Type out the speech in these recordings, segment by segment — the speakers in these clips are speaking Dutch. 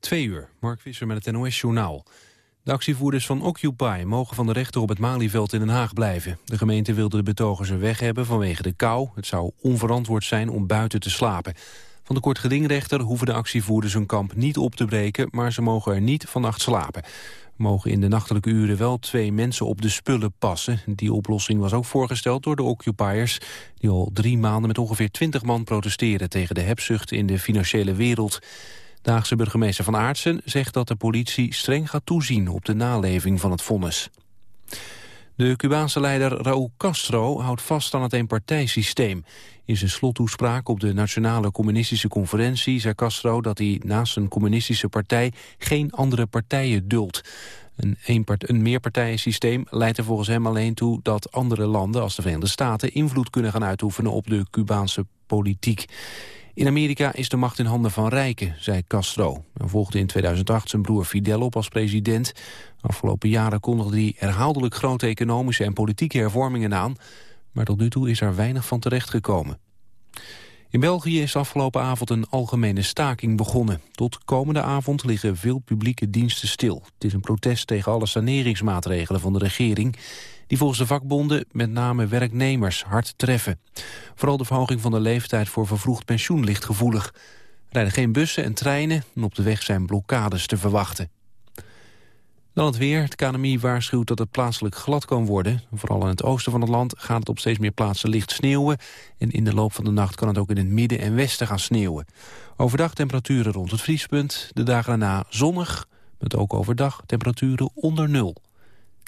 Twee uur, Mark Visser met het NOS-journaal. De actievoerders van Occupy mogen van de rechter op het Malieveld in Den Haag blijven. De gemeente wilde de betogers er weg hebben vanwege de kou. Het zou onverantwoord zijn om buiten te slapen. Van de kortgedingrechter hoeven de actievoerders hun kamp niet op te breken... maar ze mogen er niet vannacht slapen. Mogen in de nachtelijke uren wel twee mensen op de spullen passen. Die oplossing was ook voorgesteld door de occupiers... die al drie maanden met ongeveer twintig man protesteren... tegen de hebzucht in de financiële wereld. De Haagse burgemeester Van Aartsen zegt dat de politie streng gaat toezien op de naleving van het vonnis. De Cubaanse leider Raúl Castro houdt vast aan het eenpartijsysteem. In zijn slottoespraak op de Nationale Communistische Conferentie zei Castro dat hij naast een communistische partij geen andere partijen duldt. Een, eenpart een meerpartijensysteem leidt er volgens hem alleen toe dat andere landen als de Verenigde Staten invloed kunnen gaan uitoefenen op de Cubaanse politiek. In Amerika is de macht in handen van rijken, zei Castro. Hij volgde in 2008 zijn broer Fidel op als president. Afgelopen jaren kondigde hij herhaaldelijk grote economische en politieke hervormingen aan. Maar tot nu toe is er weinig van terechtgekomen. In België is afgelopen avond een algemene staking begonnen. Tot komende avond liggen veel publieke diensten stil. Het is een protest tegen alle saneringsmaatregelen van de regering die volgens de vakbonden met name werknemers hard treffen. Vooral de verhoging van de leeftijd voor vervroegd pensioen ligt gevoelig. Er rijden geen bussen en treinen en op de weg zijn blokkades te verwachten. Dan het weer. Het KNMI waarschuwt dat het plaatselijk glad kan worden. Vooral in het oosten van het land gaat het op steeds meer plaatsen licht sneeuwen. En in de loop van de nacht kan het ook in het midden en westen gaan sneeuwen. Overdag temperaturen rond het vriespunt. De dagen daarna zonnig, met ook overdag temperaturen onder nul.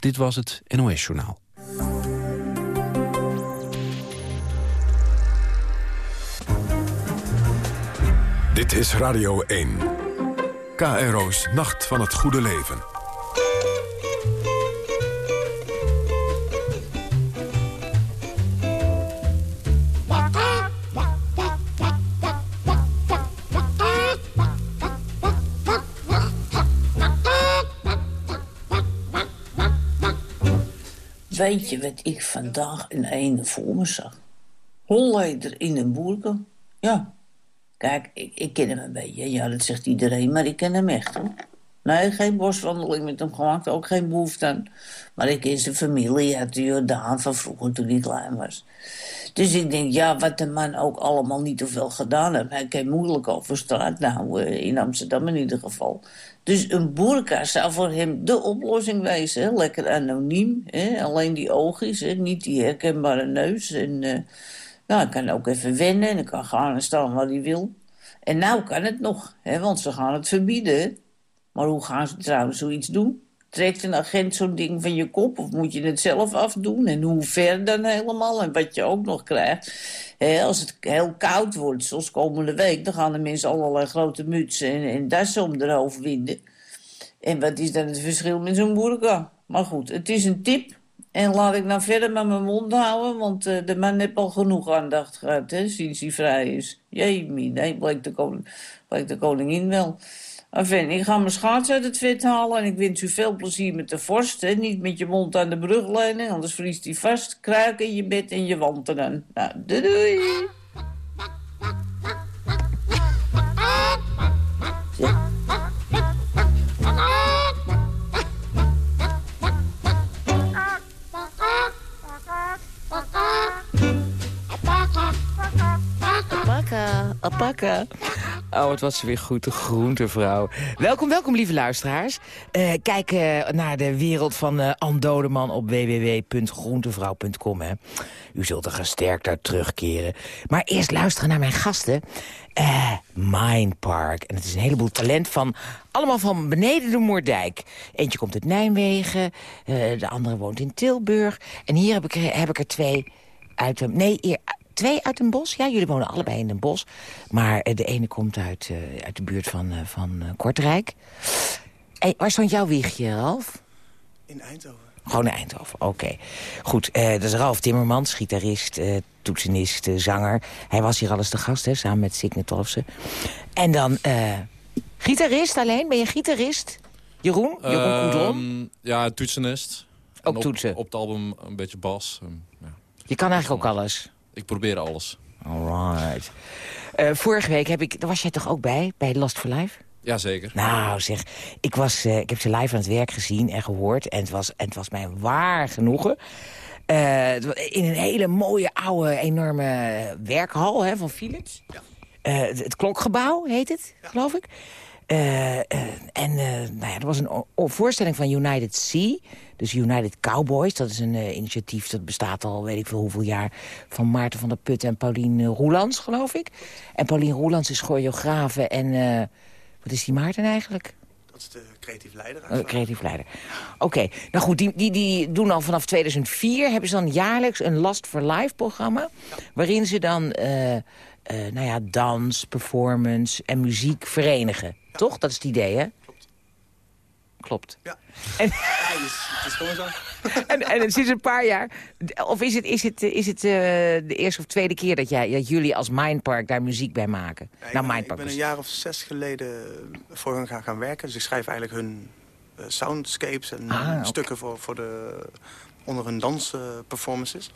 Dit was het NOS Journaal. Dit is Radio 1. KRO's Nacht van het Goede Leven. Weet je wat ik vandaag in een voor me zag? Holleder in een boerke. Ja. Kijk, ik, ik ken hem een beetje. Ja, dat zegt iedereen, maar ik ken hem echt, hoor. Nee, geen boswandeling met hem gemaakt, ook geen behoefte aan. Maar ik ken zijn familie uit de Jordaan van vroeger toen hij klein was. Dus ik denk, ja, wat de man ook allemaal niet of wel gedaan heeft. Hij kan moeilijk over straat, nou, eh, in Amsterdam in ieder geval. Dus een boerka zou voor hem de oplossing wezen. Lekker anoniem, hè? alleen die oogjes, hè? niet die herkenbare neus. En uh, nou, hij kan ook even wennen en hij kan gaan en staan waar hij wil. En nou kan het nog, hè? want ze gaan het verbieden. Maar hoe gaan ze trouwens zoiets doen? Trekt een agent zo'n ding van je kop of moet je het zelf afdoen? En hoe ver dan helemaal? En wat je ook nog krijgt, als het heel koud wordt, zoals komende week... dan gaan de mensen allerlei grote mutsen en, en dassen om erover winden. En wat is dan het verschil met zo'n boerka? Maar goed, het is een tip. En laat ik nou verder met mijn mond houden, want uh, de man heeft al genoeg aandacht gehad, hè, sinds hij vrij is. Jemie, nee, blijkt de, koning, blijkt de koningin wel. Enfin, ik ga mijn schaats uit het vet halen en ik wens u veel plezier met de vorst. Hè? Niet met je mond aan de brug leunen, anders vriest hij vast. Kruiken in je bed en je wanten dan. Nou, doei doei. Apaka, apaka. Oh, wat was weer goed, de groentevrouw. Welkom, welkom, lieve luisteraars. Uh, kijk uh, naar de wereld van uh, Ann Dodeman op www.groentevrouw.com. U zult er gesterkt uit terugkeren. Maar eerst luisteren naar mijn gasten. Uh, Mindpark. En het is een heleboel talent van... allemaal van beneden de Moerdijk. Eentje komt uit Nijmegen, de andere woont in Tilburg. En hier heb ik, heb ik er twee uit... Nee, eer, twee uit een bos. Ja, jullie wonen allebei in een bos. Maar eh, de ene komt uit, uh, uit de buurt van, uh, van Kortrijk. Hey, waar stond jouw wiegje, Ralf? In Eindhoven. Gewoon in Eindhoven, oké. Goed, dat is Ralf Timmermans, gitarist, toetsenist, zanger. Hij was hier alles te gast, hè, samen met Signe Tolfsen. En dan gitarist alleen, ben je gitarist? Jeroen? Jeroen um, Ja, toetsenist. Ook toetsen? Op, op, het album een beetje bas. Um, ja. Je kan eigenlijk ook alles? Ik probeer alles. Alright. Uh, vorige week heb ik, daar was jij toch ook bij, bij Last for Life? Jazeker. Nou zeg, ik, was, eh, ik heb ze live aan het werk gezien en gehoord. En het was, en het was mij waar genoegen. Eh, in een hele mooie, oude, enorme werkhal hè, van Philips. Eh, het, het klokgebouw heet het, geloof ik. En nou ja, er was een voorstelling van United Sea. Dus United Cowboys. Dat is een eh, initiatief dat bestaat al weet ik veel hoeveel jaar. Van Maarten van der Put en Paulien eh, Roelands, geloof ik. En Paulien Roelands is choreografe. En eh, wat is die Maarten eigenlijk? Dat is de creatief leider. Oh, creatief leider. Oké, nou goed, die, die, die doen al vanaf 2004... hebben ze dan jaarlijks een Last for Life programma... waarin ze dan nou ja, dans, performance en muziek verenigen. Toch? Dat is het idee, hè? Klopt. Ja. En, Ja, het is, het is gewoon zo. en, en het is een paar jaar... Of is het, is het, is het eh, de eerste of tweede keer dat, jij, dat jullie als Mindpark daar muziek bij maken? Ja, nou, ben, ik Mindpark ben een jaar of zes geleden voor hen gaan, gaan werken. Dus ik schrijf eigenlijk hun eh, soundscapes en Ah, stukken voor, voor de, onder hun dansperformances.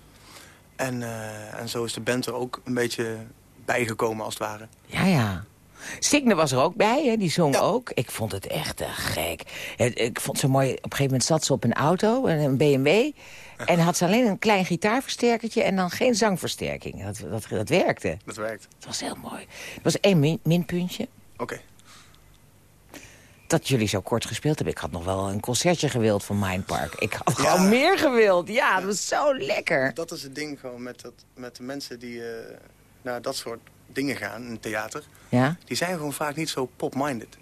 en, eh, en zo is de band er ook een beetje bijgekomen als het ware. Ja, ja. Signe was er ook bij, hè? die zong Ja. ook. Ik vond het echt te gek. Het- Ik vond ze mooi. Op een gegeven moment zat ze op een auto, een BMW... en had ze alleen een klein gitaarversterkertje... en dan geen zangversterking. Dat, dat, dat werkte. Dat werkt. Het was heel mooi. Er was één min- minpuntje. Oké. Dat jullie zo kort gespeeld hebben. Ik had nog wel een concertje gewild van Mindpark. Ik had Ja. gewoon meer gewild. Ja, dat was zo lekker. Dat is het ding gewoon met, dat, met de mensen die eh, naar dat soort dingen gaan in het theater. Ja? Die zijn gewoon vaak niet zo pop-minded.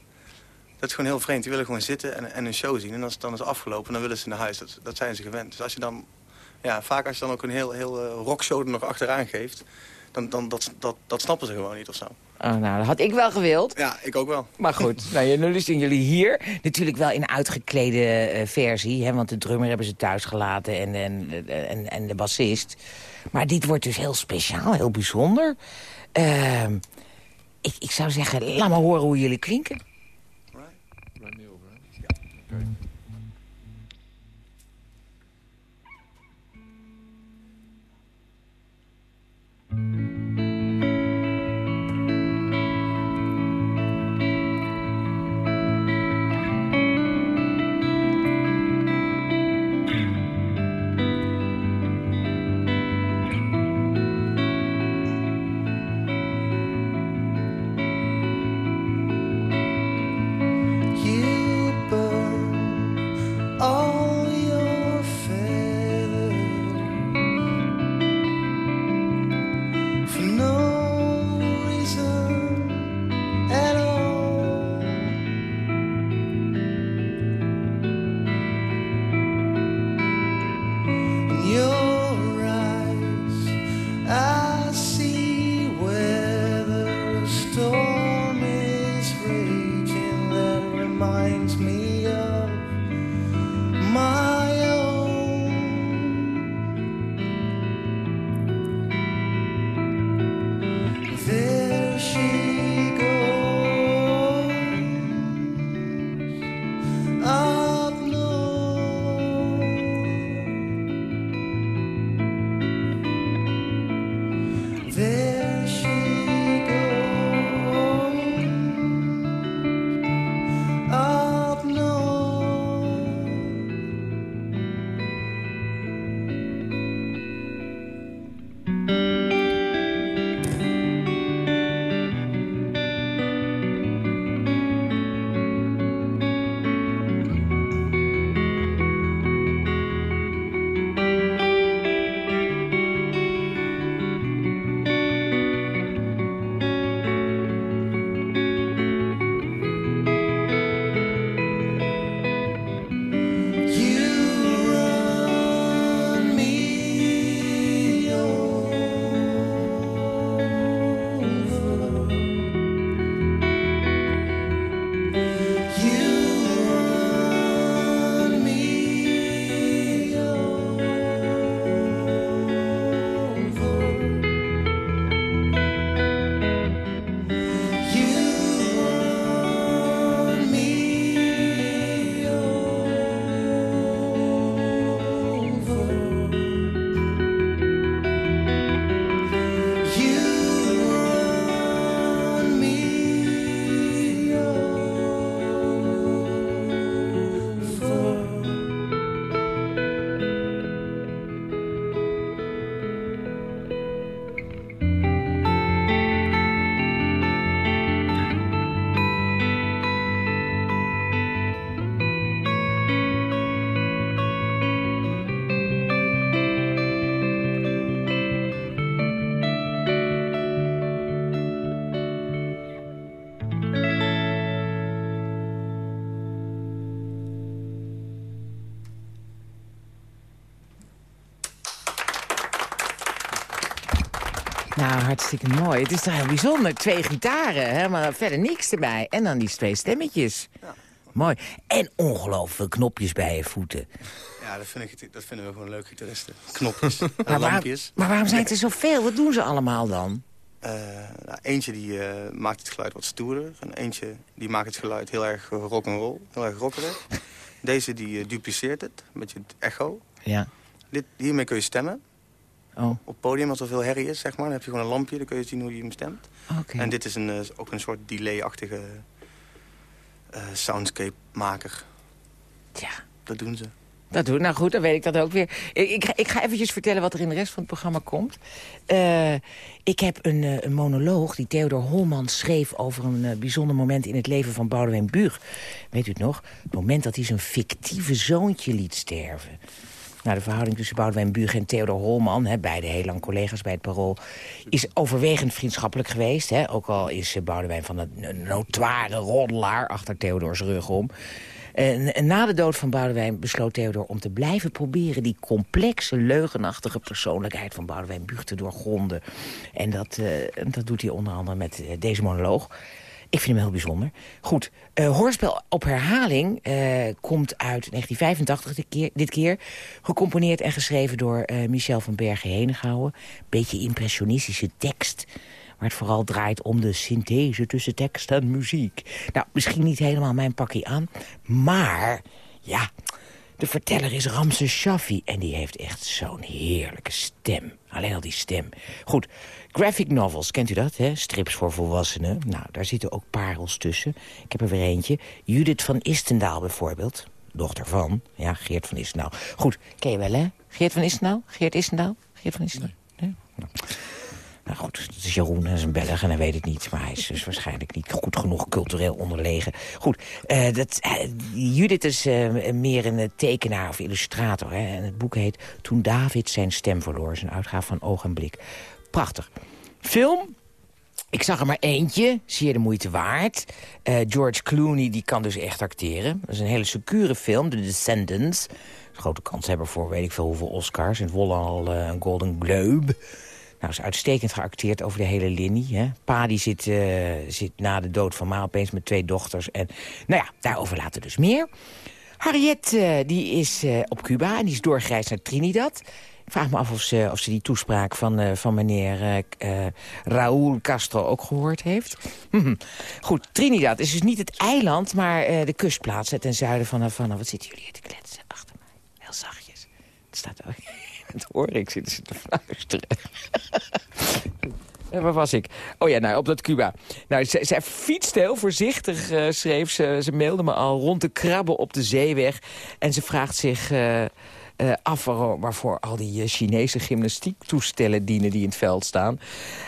Dat is gewoon heel vreemd. Die willen gewoon zitten en, en een show zien. En als het dan is afgelopen, dan willen ze naar huis. Dat, dat zijn ze gewend. Dus als je dan... Ja, vaak als je dan ook een heel, heel eh, rockshow er nog achteraan geeft... dan, dan dat, dat, dat snappen ze gewoon niet of zo. Oh, nou, dat had ik wel gewild. Ja, ik ook wel. Maar goed, nou, nu zien jullie hier. Natuurlijk wel in uitgeklede eh, versie. Hè, want de drummer hebben ze thuis gelaten en, en, en, en de bassist. Maar dit wordt dus heel speciaal, heel bijzonder. Ehm, ik, ik zou zeggen, laat maar horen hoe jullie klinken. Blijf niet over, hè? Oké. You burn hartstikke mooi. Het is toch heel bijzonder. Twee gitaren, hè, maar verder niks erbij. En dan die twee stemmetjes. Mooi. En ongelooflijk veel knopjes bij je voeten. Ja, dat, vind ik, dat vinden we gewoon leuk, gitaristen. Knopjes en Maar, waar- lampjes. maar waarom zijn het er zoveel? Wat doen ze allemaal dan? Eh, nou, eentje die eh, maakt het geluid wat stoerder. En eentje die maakt het geluid heel erg rock and roll, heel erg rockerig. Deze die eh, dupliceert het, een beetje het echo. Ja. Dit, hiermee kun je stemmen. Oh, Op het podium, als er veel herrie is, zeg maar, dan heb je gewoon een lampje. Dan kun je zien hoe je hem stemt. En dit is een, eh, ook een soort delay-achtige eh, soundscape-maker. Ja. Dat doen ze. Dat doe Nou goed, dan weet ik dat ook weer. Ik, ik, ga- ik ga eventjes vertellen wat er in de rest van het programma komt. Eh, ik heb een, een monoloog die Theodor Holman schreef... over een bijzonder moment in het leven van Boudewijn Buug. Weet u het nog? Het moment dat hij zijn fictieve zoontje liet sterven. Nou, de verhouding tussen Boudewijn Buug en Theodor Holman... Hè, beide heel lang collega's bij het Parool... is overwegend vriendschappelijk geweest. Hè? Ook al is eh, Boudewijn van een notoire roddelaar... achter Theodors rug om... En, na de dood van Boudewijn besloot Theodor om te blijven proberen... die complexe, leugenachtige persoonlijkheid van Boudewijn Buug te doorgronden. En dat, eh, dat doet hij onder andere met eh, deze monoloog. Ik vind hem heel bijzonder. Goed, eh, Hoorspel op herhaling eh, komt uit 1985 dit keer, dit keer. Gecomponeerd en geschreven door eh, Michel van Bergen-Henegouwen. Beetje impressionistische tekst waar het vooral draait om de synthese tussen tekst en muziek. Nou, misschien niet helemaal mijn pakje aan, maar ja, de verteller is Ramses Shaffi en die heeft echt zo'n heerlijke stem. Alleen al die stem. Goed, graphic novels, kent u dat, hè? Strips voor volwassenen. Nou, daar zitten ook parels tussen. Ik heb er weer eentje. Judith van Istendaal bijvoorbeeld. Dochter van, ja, Geert van Istendaal. Goed, ken je wel, hè? Geert van Istendaal? Geert Istendaal? Geert van Istendaal? Nee? Nou. Nou goed, het is Jeroen, hij is een Belg en hij weet het niet. Maar hij is dus waarschijnlijk niet goed genoeg cultureel onderlegen. Goed, eh, dat, eh, Judith is eh, meer een tekenaar of illustrator. Hè? En het boek heet Toen David zijn stem verloor. Zijn uitgave van Oog en Blik. Prachtig. Film, ik zag er maar eentje, zeer de moeite waard. George Clooney, die kan dus echt acteren. Dat is een hele secure film, The Descendants. Grote kans hebben voor weet ik veel hoeveel Oscars. En het al een Golden Globe. Nou, is uitstekend geacteerd over de hele linie. Hè. Pa die zit, eh, zit na de dood van Ma opeens met twee dochters. En nou ja, daarover later dus meer. Harriet eh, die is eh, op Cuba en die is doorgereisd naar Trinidad. Ik vraag me af of ze, of ze die toespraak van, van meneer Raúl Castro ook gehoord heeft. Goed, Trinidad is dus niet het eiland, maar de kustplaats ten zuiden van Havana. Wat zitten jullie hier te kletsen achter mij? Heel zachtjes. Het staat ook... Het hoor ik, zitten ze te fluisteren. Eh, Waar was ik? Oh ja, nou, op dat Cuba. Nou, zij, zij fietste heel voorzichtig, eh, schreef ze. Ze mailde me al rond te krabben op de zeeweg. En ze vraagt zich eh, eh, af waar- waarvoor al die Chinese gymnastiektoestellen dienen die in het veld staan.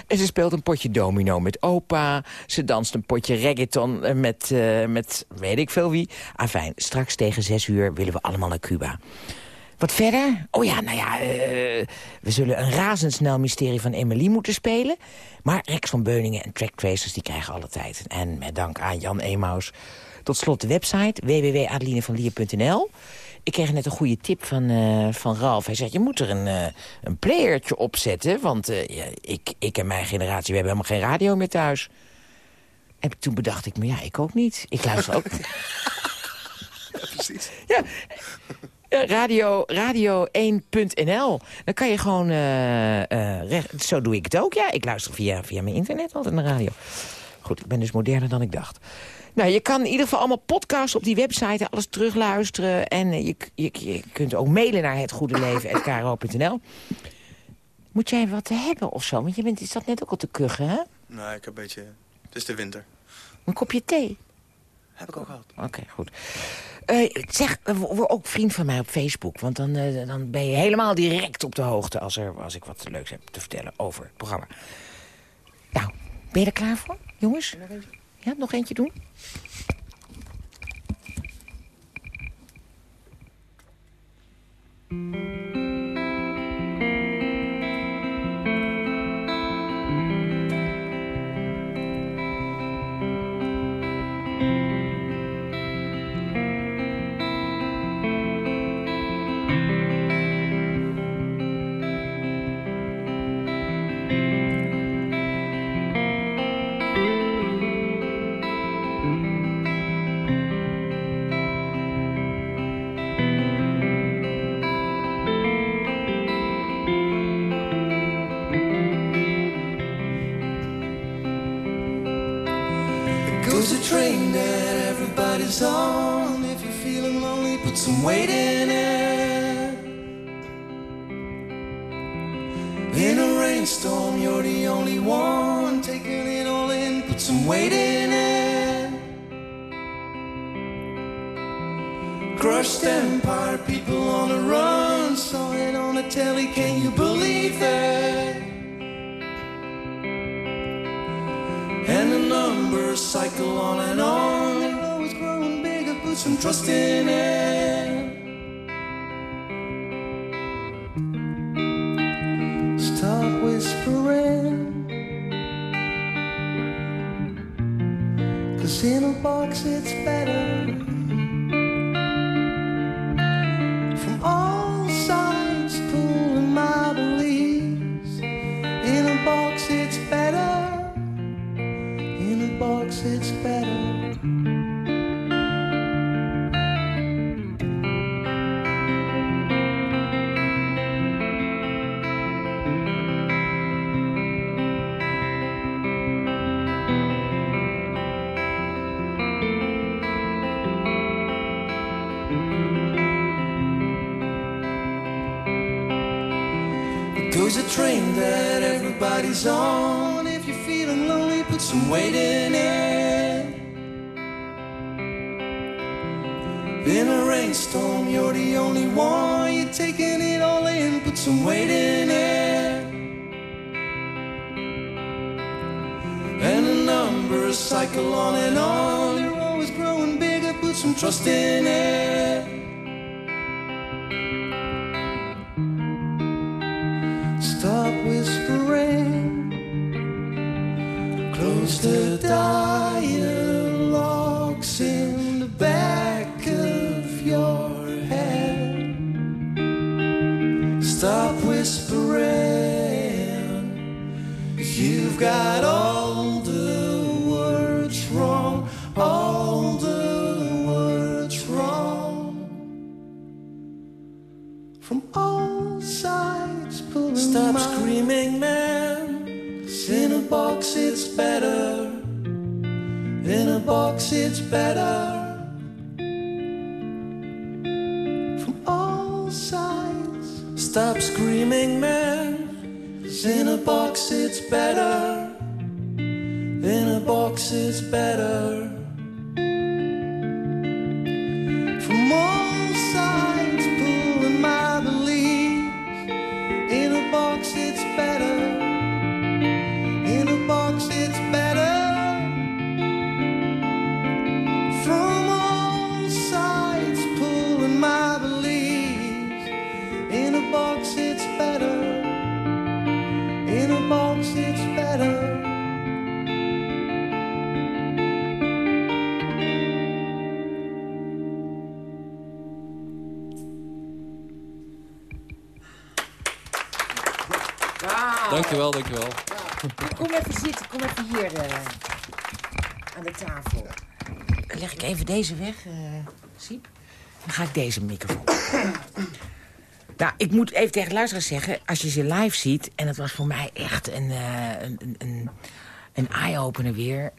En ze speelt een potje domino met opa. Ze danst een potje reggaeton met, met weet ik veel wie. Afijn, straks tegen zes uur willen we allemaal naar Cuba. Wat verder? Oh ja, nou ja, eh, we zullen een razendsnel mysterie van Emily moeten spelen. Maar Rex van Beuningen en Track Tracers die krijgen alle tijd. En met dank aan Jan Emaus. Tot slot de website www.adelinevanlier.nl. Ik kreeg net een goede tip van, eh, van Ralf. Hij zegt, je moet er een, eh, een playertje opzetten. Want eh, ja, ik, ik en mijn generatie, we hebben helemaal geen radio meer thuis. En toen bedacht ik me, ja, ik ook niet. Ik luister ook... Precies. Ja, radio, radio1.nl. Dan kan je gewoon... eh, eh, recht, zo doe ik het ook, ja. Ik luister via, via mijn internet altijd naar radio. Goed, ik ben dus moderner dan ik dacht. Nou, je kan in ieder geval allemaal podcasts op die website... alles terugluisteren. En eh, je, je, je kunt ook mailen naar hetgoedeleven.kro.nl. Moet jij wat hebben of zo? Want je bent, is dat net ook al te kuchen, hè? Nou, ik heb een beetje... Het is de winter. Een kopje thee. Heb ik ook gehad. Oké, goed. Uh, zeg, word ook vriend van mij op Facebook. Want dan, eh, dan ben je helemaal direct op de hoogte... Als, er, als ik wat leuks heb te vertellen over het programma. Nou, ben je er klaar voor, jongens? Ja, nog eentje doen? Everybody's on. If you're feeling lonely, put some weight in it. In a rainstorm, you're the only one. You're taking it all in, put some weight in it. And the numbers cycle on and on. You're always growing bigger, put some trust in it. Tafel. Dan leg ik even deze weg, eh Siep. Dan ga ik deze microfoon. nou, ik moet even tegen de luisteraars zeggen... als je ze live ziet, en dat was voor mij echt een, eh, een, een, een, een eye-opener weer...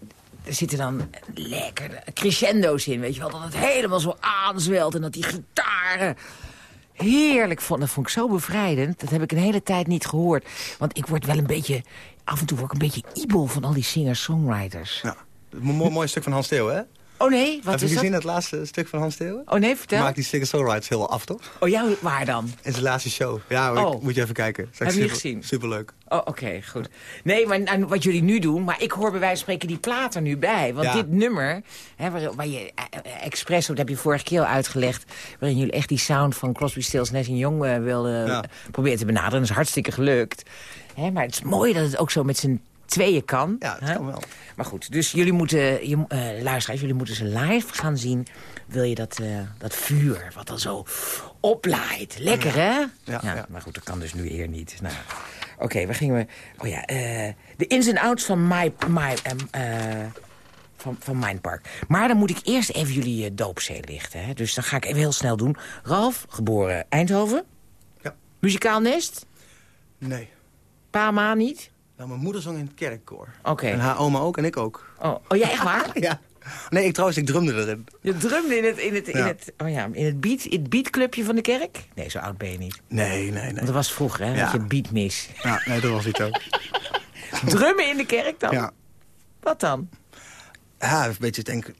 Er zitten dan lekker crescendo's in, weet je wel. Dat het helemaal zo aanzwelt en dat die gitaren... Heerlijk vond. Dat vond ik zo bevrijdend. Dat heb ik een hele tijd niet gehoord. Want ik word wel een beetje... Af en toe word ik een beetje ibel van al die singer-songwriters. Ja. Mooi, mooi stuk van Hans Theo, hè? Oh nee, wat Heb je gezien dat? het laatste stuk van Hans Theo? Oh nee, vertel. Maakt die singer-songwriters heel af, toch? Oh ja, waar dan? In zijn laatste show. Ja, hoor, Oh. moet je even kijken. Heb je gezien? Superleuk. Oh, oké, goed. Nee, maar wat jullie nu doen... maar ik hoor bij wijze van spreken die plaat er nu bij. Want Ja. dit nummer, hè, waar, waar je eh, expres... dat heb je vorige keer al uitgelegd... waarin jullie echt die sound van Crosby, Stills, Nash Young eh, wilden Ja. proberen te benaderen. Dat is hartstikke gelukt. Hè, maar het is mooi dat het ook zo met z'n tweeën kan. Ja, dat kan wel. Maar goed, dus jullie moeten, je, eh luisteraars, jullie moeten ze live gaan zien. Wil je dat, eh, dat vuur, wat dan zo oplaait. Lekker, hè? Ja, ja. Maar goed, dat kan dus nu eer niet. Nou, Oké, waar gingen we... Oh ja, eh, de ins en outs van My... my van, van Mindpark. Maar dan moet ik eerst even jullie uh, doopzee lichten. Hè? Dus dan ga ik even heel snel doen. Ralf, geboren Eindhoven. Ja. Muzikaal nest. Nee. Pa, ma niet. Nou, mijn moeder zong in het kerkkoor. Oké. En haar oma ook en ik ook. Oh, oh, jij echt waar? Ja. Nee, ik trouwens, ik drumde erin. Je drumde in het, in het, in Ja. het, oh ja, in het, beat, in het beatclubje van de kerk? Nee, zo oud ben je niet. Nee, nee, nee. Want dat was vroeger, hè? Ja. Had je beatmis. Ja, nee, dat was niet ook. Drummen in de kerk dan? Ja. Wat dan? Ja, een beetje, denk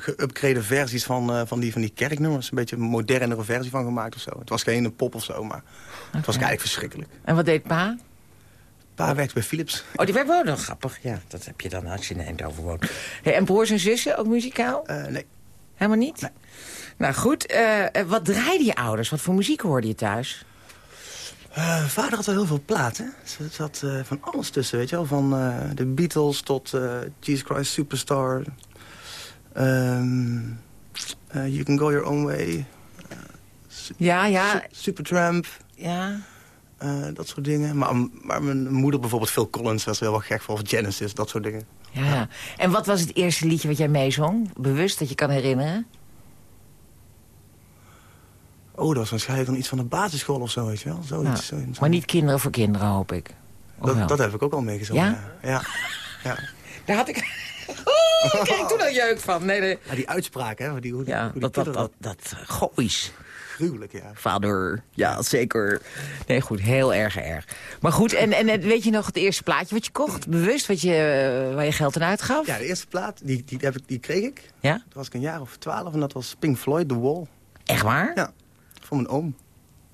geüpgrade versies van, eh, van, die, van die kerknummers. Een beetje een modernere versie van gemaakt of zo. Het was geen pop of zo, maar het was eigenlijk verschrikkelijk. En wat deed pa? Pa werkte bij Philips. Oh, die werd wel nog grappig. Ja, dat heb je dan als je in Eindhoven woont. Hey, en broers en zussen, ook muzikaal? Eh, nee, Helemaal niet? Nee. Nou goed, eh, eh, wat draaiden je ouders? Wat voor muziek hoorde je thuis? Vader had wel heel veel platen. Er zat van alles tussen, weet je wel. Van de Beatles tot Jesus Christ Superstar. Ehm, eh, you Can Go Your Own Way. Ja, ja, Su- Supertramp. ja. Eh, dat soort dingen. Maar, maar mijn moeder bijvoorbeeld Phil Collins was er heel erg gek voor. Of Genesis, dat soort dingen. Ja, ja. En wat was het eerste liedje wat jij meezong? Bewust dat je kan herinneren? Oh, dat was waarschijnlijk dan iets van de basisschool of zo, weet je wel. Zoiets, Nou, zoiets. maar niet kinderen voor kinderen, hoop ik. Wel? Dat, dat heb ik ook al meegezongen. Ja? Ja? Ja. ja. Daar had ik... Oh, daar kreeg ik toen al jeuk van. Nee, nee. Ja, die uitspraak, hè. Die, hoe Ja, hoe die dat, dat, dat, dat, uh, goois. Gruwelijk, ja. Vader, ja, zeker. Nee, goed, heel erg erg. Maar goed, en, en weet je nog het eerste plaatje wat je kocht? Bewust wat je, eh, waar je geld aan uitgaf? Ja, de eerste plaat, die, die, heb ik, die kreeg ik. Ja? Toen was ik een jaar of twaalf en dat was Pink Floyd, The Wall. Echt waar? Ja, van mijn oom.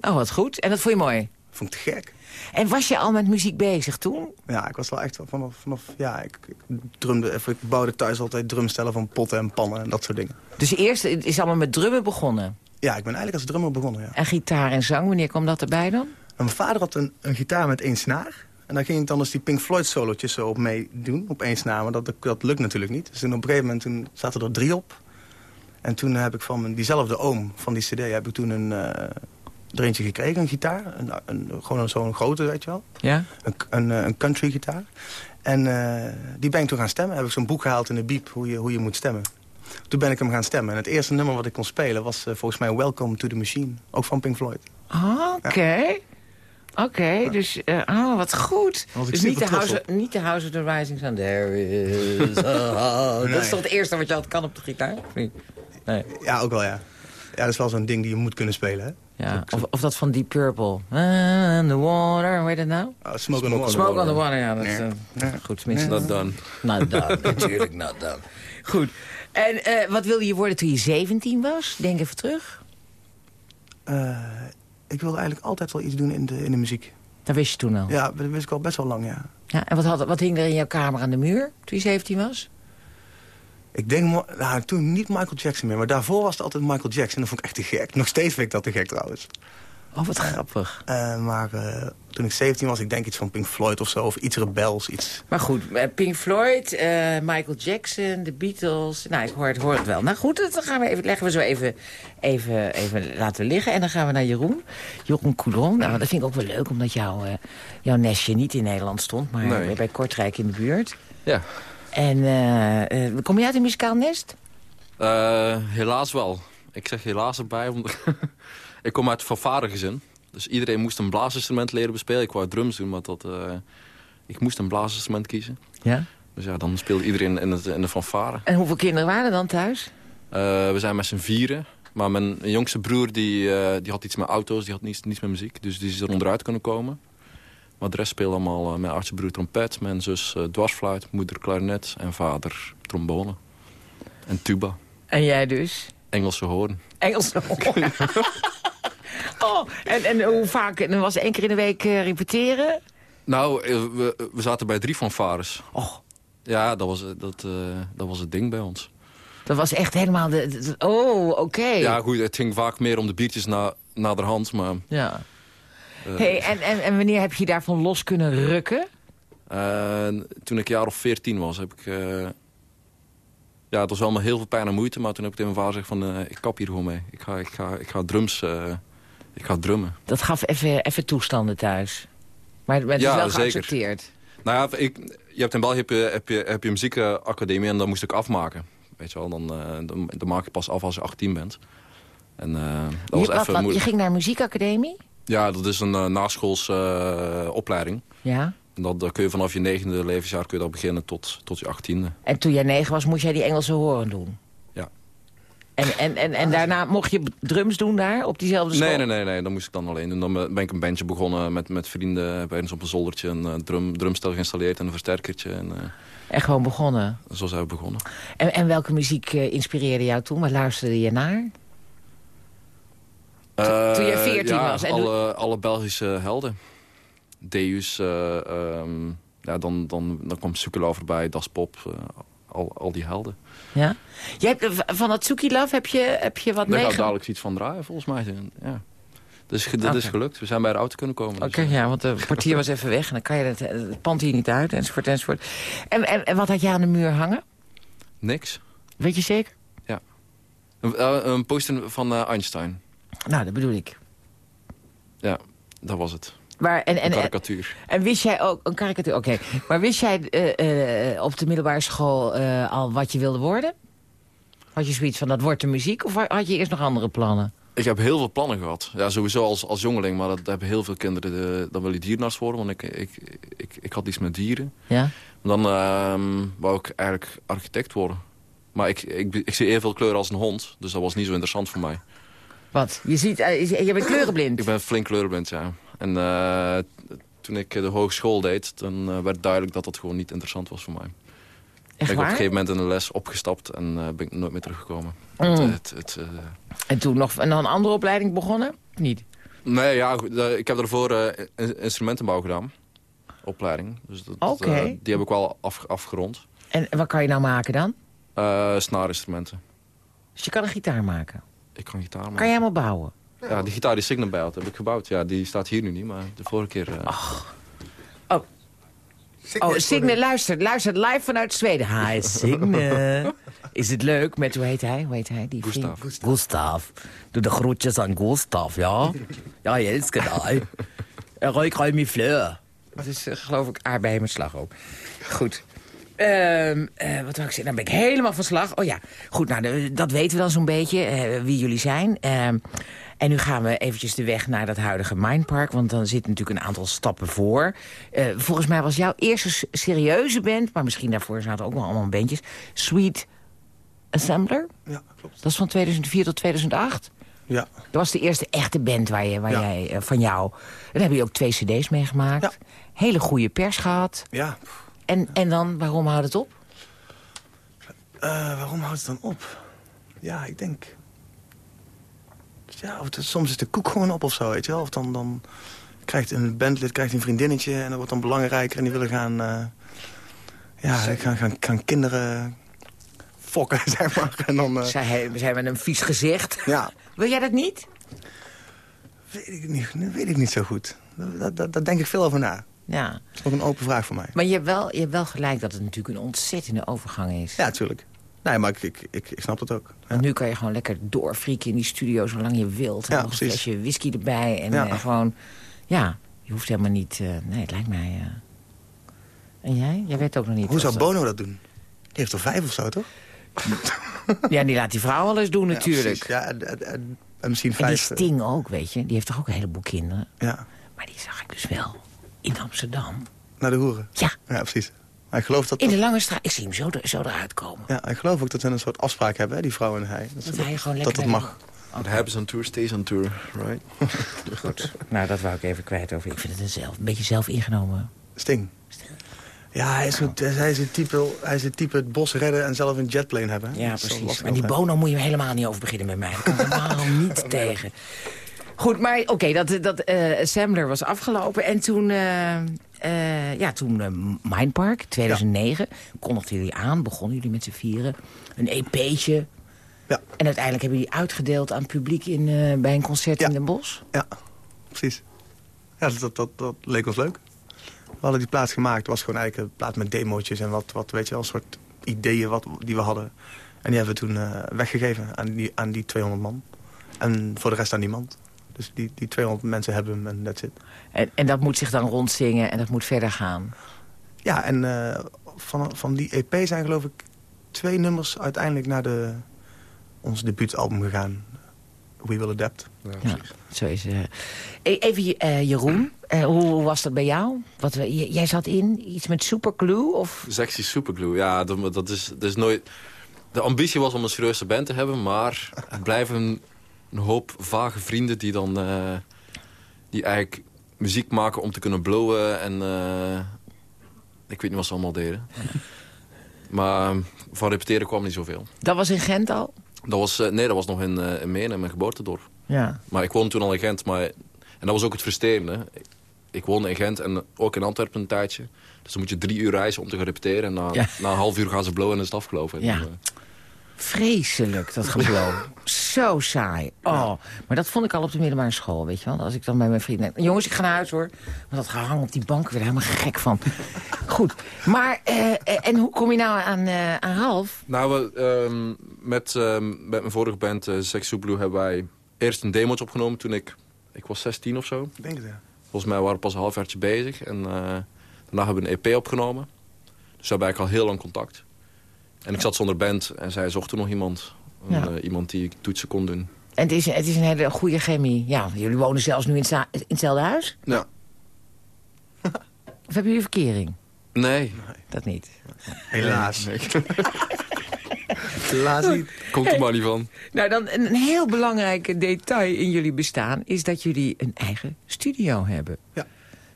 Oh, wat goed. En dat vond je mooi? Vond ik te gek. En was je al met muziek bezig toen? Ja, ik was wel echt wel vanaf... vanaf ja, ik, ik, drumde, ik bouwde thuis altijd drumstellen van potten en pannen en dat soort dingen. Dus eerst is allemaal met drummen begonnen. Ja, ik ben eigenlijk als drummer begonnen, ja. En gitaar en zang, wanneer kwam dat erbij dan? En mijn vader had een, een gitaar met één snaar. En daar ging ik dan eens die Pink Floyd solootjes zo op mee doen, op één snaar. Maar dat, dat lukt natuurlijk niet. Dus toen op een gegeven moment toen zaten er drie op. En toen heb ik van mijn, diezelfde oom van die cd... heb ik toen een, eh, er eentje gekregen, een gitaar. Een, een, gewoon zo'n grote, weet je wel. Ja? Een, een, eh, een country gitaar. En eh, die ben ik toen gaan stemmen. Heb ik zo'n boek gehaald in de biep hoe je, hoe je moet stemmen. Toen ben ik hem gaan stemmen. En het eerste nummer wat ik kon spelen was eh, volgens mij Welcome to the Machine. Ook van Pink Floyd. Ah, Oké. Oké, dus, eh, oh, wat goed. Dus niet de, house, niet de House of the Rising Sun. There is a house. Dat is toch het eerste wat je altijd kan op de gitaar? Nee. Ja, ook wel ja. Ja, dat is wel zo'n ding die je moet kunnen spelen, hè? Ja, of, of dat van Deep Purple. And the water, hoe heet dat nou? Ah, smoke on the water. Smoke on the water, ja. Dat is, Nee. eh, goed, tenminste. Not done. Not done, natuurlijk not done. Goed. En eh, wat wilde je worden toen je 17 was? Denk even terug. Eh, ik wilde eigenlijk altijd wel iets doen in de, in de muziek. Dat wist je toen al. Ja, dat wist ik al best wel lang, ja. Ja, en wat, had, wat hing er in jouw kamer aan de muur toen je 17 was? Ik denk, nou, toen niet Michael Jackson meer, maar daarvoor was het altijd Michael Jackson. Dat vond ik echt te gek. Nog steeds vind ik dat te gek trouwens. Oh, wat grappig. Eh, maar eh, toen ik 17 was, ik denk iets van Pink Floyd of zo, of iets rebels, iets. Maar goed, eh, Pink Floyd, eh, Michael Jackson, de Beatles. Nou, ik hoor het, hoor het wel. Nou goed, dat gaan we even, leggen we zo even, even, even laten liggen. En dan gaan we naar Jeroen. Jeroen Coudron. Nou, dat vind ik ook wel leuk, omdat jouw, eh, jouw nestje niet in Nederland stond. Maar Nee. bij Kortrijk in de buurt. Ja, En eh, eh, kom je uit een muzikaal nest? Eh, helaas wel. Ik zeg helaas erbij, want ik kom uit een fanfaregezin. Dus iedereen moest een blaasinstrument leren bespelen. Ik wou drums doen, maar dat, eh, ik moest een blaasinstrument kiezen. Ja. Dus ja, dan speelde iedereen in, het, in de fanfare. En hoeveel kinderen waren er dan thuis? Eh, we zijn met z'n vieren. Maar mijn jongste broer die, eh, die had iets met auto's, die had niets, niets met muziek. Dus die is er onderuit kunnen komen. Maar de rest speelde allemaal mijn oudste broer trompet, mijn zus dwarsfluit, moeder klarinet en vader trombone. En tuba. En jij dus? Engelse hoorn. Engelse hoorn. oh, en, en hoe vaak? En was één keer in de week uh, repeteren? Nou, we, we zaten bij drie fanfares. Oh. Ja, dat was, dat, uh, dat was het ding bij ons. Dat was echt helemaal de... de oh, oké. Okay. Ja, goed, het ging vaak meer om de biertjes na, naderhand, maar... Ja. Uh, hey, en, en, en wanneer heb je daarvan los kunnen rukken? Uh, toen ik jaar of veertien was, heb ik... Ja, het was met heel veel pijn en moeite, maar toen heb ik tegen mijn vader gezegd van... Ik kap hier gewoon mee. Ik ga, ik ga, ik ga drums... ik ga drummen. Dat gaf even, even toestanden thuis. Maar het ja, is wel zeker. geaccepteerd. Nou ja, ik, je hebt in België heb je, heb je, heb je een muziekacademie en dan moest ik afmaken. Weet je wel, dan, dan, dan maak je pas af als je 18 bent. En dat je, was even moeilijk. Je ging naar een muziekacademie? Ja, dat is een uh, naschoolse uh, opleiding. Ja. En dat, dan kun je vanaf je negende levensjaar kun je dat beginnen tot, tot je achttiende. En toen jij negen was, moest jij die Engelse horen doen? En, en, en, en daarna mocht je drums doen daar, op diezelfde school? Nee, nee, nee, nee, dat moest ik dan alleen doen. Dan ben ik een bandje begonnen met, met vrienden. Bij ons op een zoldertje een eh, drum, drumstel geïnstalleerd en een versterkertje. En, eh, En gewoon begonnen? zo zijn we begonnen. En, en welke muziek eh, inspireerde jou toen? Waar luisterde je naar? toen je Eh, 14 ja, was en alle, alle Belgische helden. Deus, eh, ehm, ja, dan, dan, dan komt Sukela voorbij, Das Pop, al, al die helden. Ja? Jij hebt, eh, van dat Suki Love heb je, heb je wat Daar gaat meegemaakt? dadelijk iets van draaien, volgens mij. Ja. Dus dat is Oké. gelukt. We zijn bij de auto kunnen komen. Oké, dus, eh, ja, want de portier was even weg en dan kan je het, het pand hier niet uit, enzovoort, enzovoort. En, en, en wat had je aan de muur hangen? Niks. Weet je zeker? Een, eh, een poster van eh, Einstein. Nou, dat bedoel ik. Ja, dat was het. Maar, en, Een en, en, karikatuur. en wist jij ook, een karikatuur, oké. Maar wist jij eh, eh, op de middelbare school eh, al wat je wilde worden? Had je zoiets van, dat wordt de muziek? Of had je eerst nog andere plannen? Ik heb heel veel plannen gehad. Ja, sowieso als, als jongeling, maar dat, hebben heel veel kinderen. De, dan wil je dierenarts worden, want ik, ik, ik, ik had iets met dieren. Ja? Dan ehm, wou ik eigenlijk architect worden. Maar ik, ik, ik zie evenveel kleuren als een hond, dus dat was niet zo interessant voor mij. Wat? Je, ziet, je bent kleurenblind? Ik ben flink kleurenblind, ja. En eh, toen ik de hogeschool deed, dan eh, werd duidelijk dat dat gewoon niet interessant was voor mij. Echt ben ik op waar? een gegeven moment in de les opgestapt en eh, ben ik nooit meer teruggekomen. Mm. Het, het, het, En toen nog en dan een andere opleiding begonnen? Niet? nee, ja, ik heb daarvoor in- instrumentenbouw gedaan. Opleiding. Dus dat, die heb ik wel af, afgerond. En wat kan je nou maken dan? Snaarinstrumenten. Dus je kan een gitaar maken. Ik kan gitaar maken. Kan je helemaal bouwen? Ja, die gitaar die Signum bij had, heb ik gebouwd. Ja, die staat hier nu niet, maar de vorige keer... eh, Oh, Signe luistert. Luistert live vanuit Zweden. Hi, Signe. Is het leuk met, hoe heet hij? Hoe heet hij? Die? Gustav. Gustav. Doe de groetjes aan Gustav, ja? Ja, je is gedaan. En ruik ruim je fleur. Dat is eh, geloof ik aardbeien met slagroom. Goed. Ehm, eh, wat wil ik zeggen? Dan ben ik helemaal van slag. Oh ja, goed, nou, dat weten we dan zo'n beetje, eh, wie jullie zijn. En nu gaan we eventjes de weg naar dat huidige Mindpark... want dan zit natuurlijk een aantal stappen voor. Eh, volgens mij was jouw eerste serieuze band... maar misschien daarvoor zaten ook wel allemaal bandjes... Sweet Assembler? Ja, klopt. Dat is van 2004 tot 2008? Ja, Dat was de eerste echte band waar je, waar Ja. jij, eh, van jou... Daar heb je ook twee cd's meegemaakt. Ja. Hele goede pers gehad. ja. En, en dan, waarom houdt het op? Eh, waarom houdt het dan op? Ja, ik denk... Ja, of soms is de koek gewoon op of zo, weet je wel. Of dan, dan krijgt een bandlid krijgt een vriendinnetje... en dat wordt dan belangrijker en die willen gaan... eh, ja, gaan, gaan, gaan kinderen fokken, zeg maar. En dan... eh, Zij he- zijn met een vies gezicht. ja, Wil jij dat niet? weet ik niet, weet ik niet zo goed. Daar, daar, daar denk ik veel over na. Ja. Dat is nog een open vraag voor mij. Maar je hebt, wel, je hebt wel gelijk dat het natuurlijk een ontzettende overgang is. Ja, natuurlijk. Nee, maar ik, ik, ik, ik snap het ook. Ja. Want nu kan je gewoon lekker doorfrieken in die studio zolang je wilt. En Ja, nog een flesje whisky erbij. En Ja. eh, gewoon, ja, je hoeft helemaal niet... eh, nee, het lijkt mij... eh. En jij? Jij weet ook nog niet. Hoe zou Bono dat doen? Die heeft er vijf of zo, toch? Ja, die laat die vrouw wel eens doen natuurlijk. Ja, en, en, en- en misschien en die vijf... Sting ook, weet je. Die heeft toch ook een heleboel kinderen. Ja, Maar die zag ik dus wel in Amsterdam. naar de hoeren. Ja, Ja, precies. Maar ik geloof dat... in de Lange Straat. Ik zie hem zo, zo eruit komen. ja, ik geloof ook dat ze een soort afspraak hebben, hè, die vrouw en hij. Dat, Dat hij gewoon dat lekker... dat mag. Wat hebben ze on tour, stays on tour, right? Goed. Nou, dat wou ik even kwijt over. Ik vind het een, zelf, een beetje zelf ingenomen. Sting. Ja, hij is, zo- hij, is het type, hij is het type het bos redden en zelf een jetplane hebben. hè. Ja, precies. Maar die. Bono moet je helemaal niet over beginnen met mij. Daar kan ik helemaal niet tegen. Goed, maar oké, dat, dat eh, Assembler was afgelopen. En toen, eh eh ja, toen eh, Mindpark, 2009, kondigden jullie aan. Begonnen jullie met z'n vieren. Een EP'tje. Ja. En uiteindelijk hebben jullie uitgedeeld aan het publiek in, eh, bij een concert Ja. in Den Bosch. Ja, precies. Ja, dat, dat, dat, leek ons leuk. We hadden die plaats gemaakt. Het was gewoon eigenlijk een plaat met demootjes en wat, wat weet je wel, een soort ideeën wat, die we hadden. En die hebben we toen weggegeven aan die, aan die 200 man. En voor de rest aan niemand. Dus die, die 200 mensen hebben hem en that's it. En, en dat moet zich dan rondzingen en dat moet verder gaan. Ja, en eh, van, van die EP zijn geloof ik twee nummers uiteindelijk naar de, ons debuutalbum gegaan. we will adapt. Ja, zo is uh, Even uh, Jeroen, uh, hoe, hoe, was dat bij jou? Wat, jij zat in iets met superglue? Of? Sexy superglue, ja, dat, dat, is, dat is nooit... De ambitie was om een serieuze band te hebben, maar het blijven een hoop vage vrienden die dan... die eigenlijk muziek maken om te kunnen blowen en... ik weet niet wat ze allemaal deden. maar van repeteren kwam niet zoveel. Dat was in Gent al? Dat was, nee, dat was nog in, uh, in Menen, mijn geboortedorp. Ja. Maar ik woonde toen al in Gent. Maar, en dat was ook het frustrerende. Ik woonde in Gent en ook in Antwerpen een tijdje. Dus dan moet je drie uur reizen om te gaan repeteren. En na, na een half uur gaan ze blowen en is het afgelopen. Ja. Vreselijk, dat geblow. Zo saai. Oh, maar dat vond ik al op de middelbare school, weet je wel. Als ik dan bij mijn vrienden... Jongens, ik ga naar huis, hoor. Maar dat gehangen op die bank, ik werd helemaal gek van. Goed, maar... Uh, en hoe kom je nou aan, uh, aan Ralf? Nou, uh, met, ehm, met mijn vorige band, uh, Sex Blue, hebben wij eerst een demo's opgenomen toen ik... Ik was 16 of zo. Ik denk het, ja. Volgens mij waren we pas een halfjaartje bezig. En daarna hebben we een EP opgenomen. Dus we hebben eigenlijk al heel lang contact. En ik zat zonder band en zij zochten nog iemand. Een, uh, iemand die toetsen kon doen. En het is, het is een hele goede chemie. Ja, jullie wonen zelfs nu in, in hetzelfde huis? Ja. of hebben jullie verkering? Nee. nee. Dat niet. Helaas. Nee. Helaas niet. Komt er maar niet van. Nou, dan een heel belangrijk detail in jullie bestaan... is dat jullie een eigen studio hebben. Ja.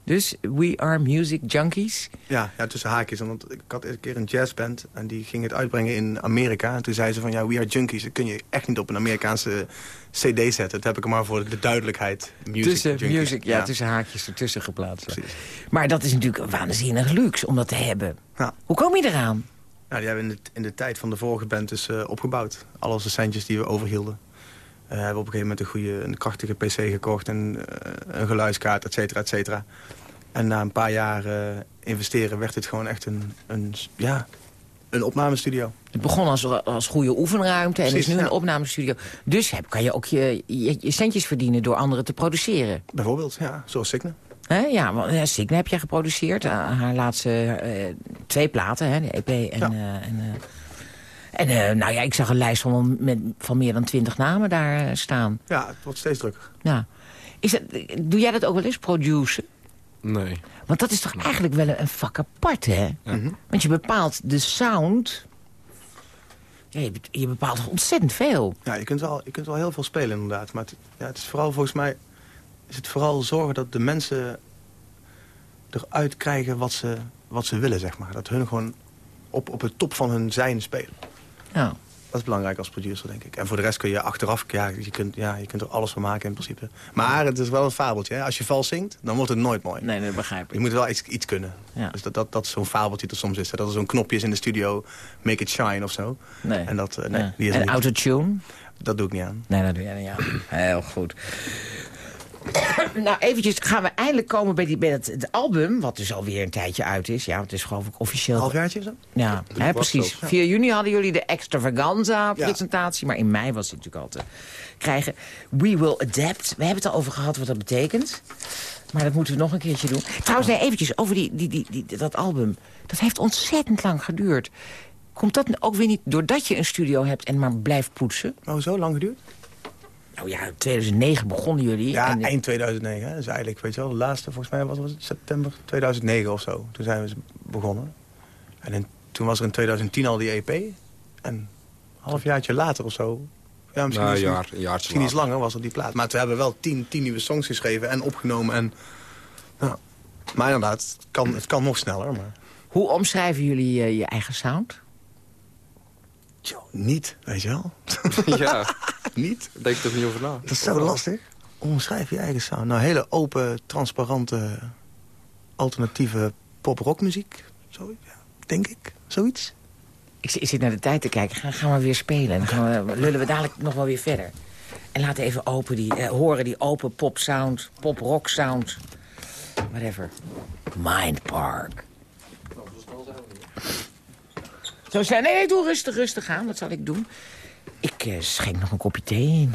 Dus We Are Music Junkies. Ja, ja tussen haakjes. Want ik had een keer een jazzband en die ging het uitbrengen in Amerika. En toen zei ze van, ja, We Are Junkies, dat kun je echt niet op een Amerikaanse cd zetten. Dat heb ik er maar voor de duidelijkheid. Music tussen junkies. music, ja, ja, tussen haakjes ertussen geplaatst. Precies. Maar dat is natuurlijk waanzinnig luxe om dat te hebben. Ja. Hoe kom je eraan? Nou, die hebben we in de, in de tijd van de vorige band dus uh, opgebouwd. Al onze centjes die we overhielden. Uh, hebben op een gegeven moment een goede, een krachtige pc gekocht... en uh, een geluidskaart, et cetera, et cetera. En na een paar jaar uh, investeren werd het gewoon echt een, een, ja, een opnamestudio. Het begon als, als goede oefenruimte en Precies, is nu ja. een opnamestudio. Dus heb, kan je ook je, je, je, centjes verdienen door anderen te produceren. Bijvoorbeeld, ja, zoals Signe. He, ja, want ja, Signe heb je geproduceerd. Haar laatste uh, twee platen, hè, de EP en... Ja. en en uh, nou ja, ik zag een lijst van, met, van meer dan twintig namen daar uh, staan. Ja, het wordt steeds drukker. Ja. Is dat, doe jij dat ook wel eens, produceren? Nee. Want dat is toch eigenlijk wel een vak apart, hè? Ja. Want je bepaalt de sound... Ja, je, je bepaalt ontzettend veel. Ja, je kunt wel, je kunt wel heel veel spelen inderdaad. Maar het, ja, het is vooral volgens mij... is het vooral zorgen dat de mensen eruit krijgen wat ze, wat ze willen, zeg maar. Dat hun gewoon op, op het top van hun zijn spelen. Ja. Dat is belangrijk als producer, denk ik. En voor de rest kun je achteraf... Ja, je kunt, ja, je kunt er alles van maken in principe. Maar het is wel een fabeltje. Hè? Als je vals zingt, dan wordt het nooit mooi. Nee, dat begrijp ik. Je moet wel iets, iets kunnen. Ja. Dus dat, dat, dat is zo'n fabeltje dat soms is. Hè? Dat er zo'n knopje is in de studio, make it shine of zo. Nee. En dat, uh, nee, ja. die is en niet. autotune? Dat doe ik niet aan. Nee, dat doe jij niet aan. Heel goed. nou, eventjes gaan we eindelijk komen bij, die, bij het, het, album... wat dus alweer een tijdje uit is. Ja, het is geloof ik officieel... Een halfjaartje zo? Ja, hè, precies. 4 juni hadden jullie de extravaganza-presentatie... Ja. maar in mei was het natuurlijk al te krijgen. We Will Adapt. We hebben het al over gehad wat dat betekent. Maar dat moeten we nog een keertje doen. Trouwens, nee, eventjes over die, die, die, die, dat album. Dat heeft ontzettend lang geduurd. Komt dat ook weer niet doordat je een studio hebt en maar blijft poetsen? Oh, zo lang geduurd? Nou ja, 2009 begonnen jullie. Ja, en eind 2009. Hè. Dus eigenlijk, weet je wel, de laatste, volgens mij was het september 2009 of zo. Toen zijn we begonnen. En in, toen was er in 2010 al die EP. En een halfjaartje later of zo... Ja, misschien, nou, iets, jaar, een jaar misschien iets langer was er die plaat. Maar we hebben wel tien, tien nieuwe songs geschreven en opgenomen. En, nou, maar inderdaad, het kan, het kan nog sneller. Maar... Hoe omschrijven jullie uh, je eigen sound? Tjo, niet, weet je wel. ja, niet? Daar denk ik toch niet over na. Dat is zo lastig. Omschrijf je eigen sound. Nou, hele open, transparante, alternatieve pop-rockmuziek. Zo, ja, denk ik. Zoiets. Ik, ik, zit naar de tijd te kijken. Gaan, gaan we weer spelen. Dan gaan we, lullen we dadelijk nog wel weer verder. En laten even open die, eh, horen die open pop-sound, pop-rock-sound. Whatever. Mind Park. Zo zijn. Nee, doe rustig, rustig aan. Dat zal ik doen. Ik uh, schenk nog een kopje thee in.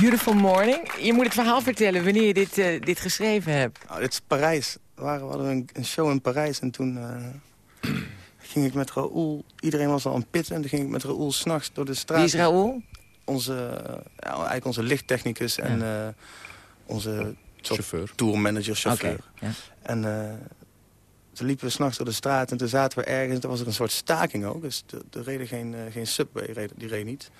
Beautiful morning. Je moet het verhaal vertellen wanneer je dit, eh, dit geschreven hebt. Nou, dit is Parijs. We waren, we hadden een, een show in Parijs en toen eh, ging ik met Raoul... Iedereen was al aan het pitten en toen ging ik met Raoul s'nachts door de straat. Wie is Raoul? Onze, eh, ja, eigenlijk onze lichttechnicus en eh, onze Chauffeur. tourmanager, chauffeur. Ja. En eh, toen liepen we s'nachts door de straat en toen zaten we ergens. Toen was er een soort staking ook. Dus er- er reden geen, geen subway, die reed niet.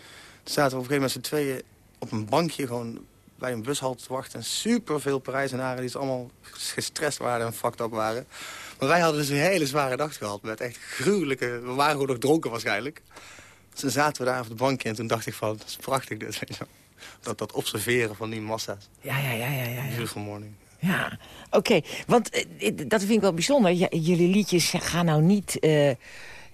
Toen zaten we op een gegeven moment met z'n tweeën op een bankje gewoon bij een bushalte te wachten. En super veel Parijzenaren die allemaal gestrest waren en fucked up waren. Maar wij hadden dus een hele zware dag gehad met echt gruwelijke... We waren gewoon nog dronken waarschijnlijk. Dus toen zaten we daar op de bankje en toen dacht ik van... Dat is prachtig weet je wel. Dat, dat observeren van die massa's. Ja, ja, ja, ja, ja. ja. Beautiful morning. Ja, oké. Want eh, dat vind ik wel bijzonder. Jullie liedjes gaan nou niet eh,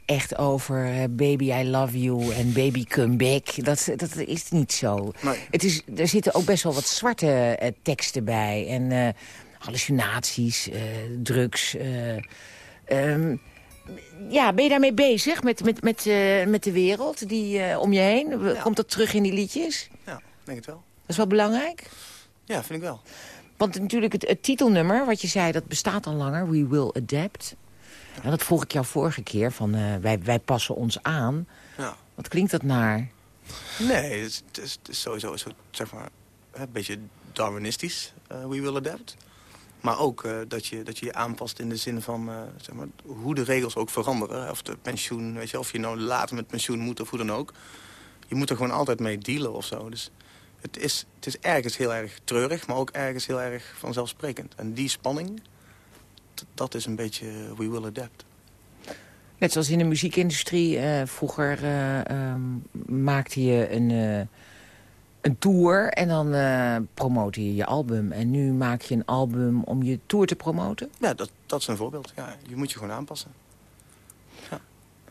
echt over baby I love you en baby come back. Dat, dat is niet zo. Nee. Het is, er zitten ook best wel wat zwarte eh, teksten bij. En eh, hallucinaties, eh, drugs. eh, ehm, ja, ben je daarmee bezig met, met, met, met de wereld die om je heen? Komt dat terug in die liedjes? Ja, denk het wel. Dat is wel belangrijk. Ja, vind ik wel. Want natuurlijk het, het titelnummer, wat je zei, dat bestaat al langer. We will adapt. En dat vroeg ik jou vorige keer, van eh, wij, wij passen ons aan. Ja. Wat klinkt dat naar? Nee, het is, het is, het is sowieso zo, zeg maar, een beetje Darwinistisch, eh, we will adapt. Maar ook eh, dat, je, dat je je aanpast in de zin van zeg maar, hoe de regels ook veranderen. Of de pensioen, weet je, of je nou later met pensioen moet of hoe dan ook. Je moet er gewoon altijd mee dealen of zo. Dus het is, het is ergens heel erg treurig, maar ook ergens heel erg vanzelfsprekend. En die spanning, dat is een beetje we will adapt. Net zoals in de muziekindustrie. eh, vroeger eh, ehm, maakte je een, eh, een tour en dan eh promote je je album. En nu maak je een album om je tour te promoten. Ja, dat, dat is een voorbeeld. Ja, je moet je gewoon aanpassen.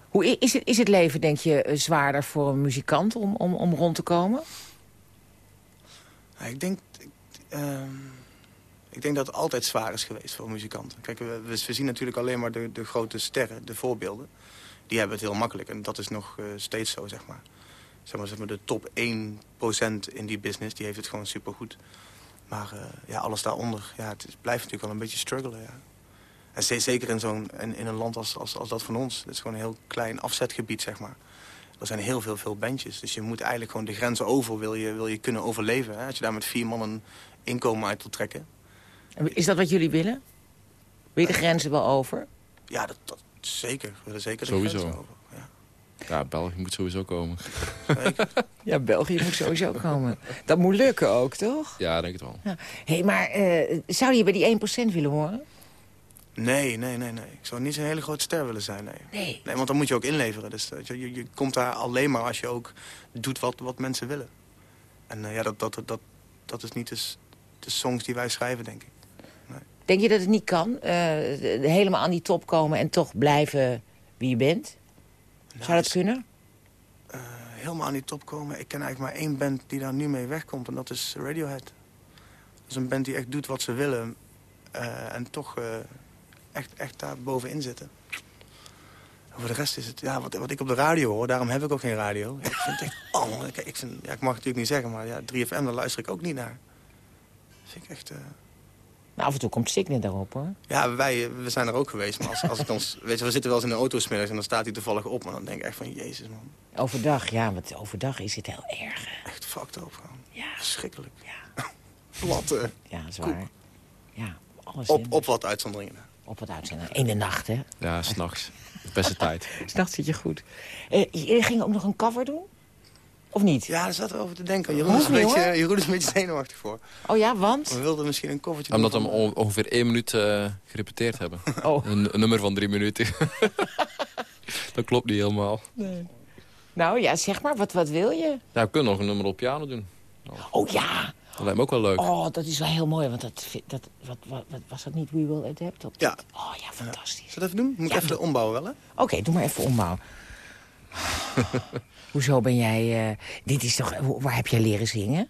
Hoe i- is het, is het leven, denk je, eh, zwaarder voor een muzikant om, om, om rond te komen? Ja, ik denk, ik, ehm, ik denk dat het altijd zwaar is geweest voor muzikanten. Kijk, we, zien natuurlijk alleen maar de, de grote sterren, de voorbeelden. Die hebben het heel makkelijk en dat is nog eh, steeds zo, zeg maar. Zeg maar, zeg maar. De top 1% in die business, die heeft het gewoon supergoed. Maar eh, ja, alles daaronder, ja, het blijft natuurlijk wel een beetje struggelen, ja. En ze- zeker in, zo'n, in, een land als, als, als dat van ons. Het is gewoon een heel klein afzetgebied, zeg maar. Er zijn heel veel, veel bandjes. Dus je moet eigenlijk gewoon de grenzen over, wil je, wil je kunnen overleven. Hè? Als je daar met vier man een inkomen uit wil trekken. Is dat wat jullie willen? Wil je de grenzen wel over? Ja, dat, dat zeker. We willen zeker de Sowieso. grenzen over. Ja. Ja, België moet sowieso komen. Ja, België moet sowieso komen. Dat moet lukken ook, toch? Ja, denk het wel. Hé, hey, maar eh, zou je bij die 1% willen horen? Nee, nee, nee, nee. Ik zou niet zo'n hele grote ster willen zijn, nee. Nee. Nee, want dan moet je ook inleveren. Dus eh, je, je, je komt daar alleen maar als je ook doet wat, wat mensen willen. En eh, ja, dat, dat, dat, dat is niet de, de songs die wij schrijven, denk ik. Denk je dat het niet kan? eh, helemaal aan die top komen en toch blijven wie je bent? Nou, Zou dat is- kunnen? eh, helemaal aan die top komen. Ik ken eigenlijk maar één band die daar nu mee wegkomt. En dat is Radiohead. Dat is een band die echt doet wat ze willen. eh, en toch echt, echt daar bovenin zitten. En voor de rest is het, ja, wat, wat ik op de radio hoor, daarom heb ik ook geen radio. Ik vind het echt, oh, ik, ik, vind, ja, ik mag het natuurlijk niet zeggen, maar ja, 3FM, daar luister ik ook niet naar. Dat vind ik echt, Nou, af en toe komt Signet daarop, hoor. Ja, wij we zijn er ook geweest. Maar als, als ik ons, weet je, we zitten wel eens in de auto 's middags en dan staat hij toevallig op. Maar dan denk ik echt van, jezus man, Overdag, ja, want overdag is het heel erg. hè. echt fucked up gewoon. Ja, Verschrikkelijk. ja, Wat, eh, ja, dat is waar. Ja, alles op, in- op wat uitzonderingen. op wat uitzenden. In de nacht, hè. Ja, s'nachts. De beste tijd. S'nachts zit je goed. Eh jullie gingen ook nog een cover doen? Of niet? Ja, daar zaten we over te denken. Jeroen is, een niet, beetje. Jeroen is een beetje zenuwachtig voor. Oh ja, want? We wilden misschien een koffertje Omdat we hem on- ongeveer één minuut eh, gerepeteerd hebben. Oh. Een, een nummer van drie minuten. dat klopt niet helemaal. Nou ja, zeg maar, wat, wat wil je? Ja, we kunnen nog een nummer op piano doen. Oh ja, Dat lijkt me ook wel leuk. oh, dat is wel heel mooi. Want dat, dat, wat, wat, wat- was dat niet We Will Adapt? Op Ja. Oh ja, fantastisch. Zullen we dat even doen? Moet ik even ombouwen wel, hè? Oké, doe maar even ombouw. Hoezo ben jij... eh, dit is toch... Waar heb jij leren zingen?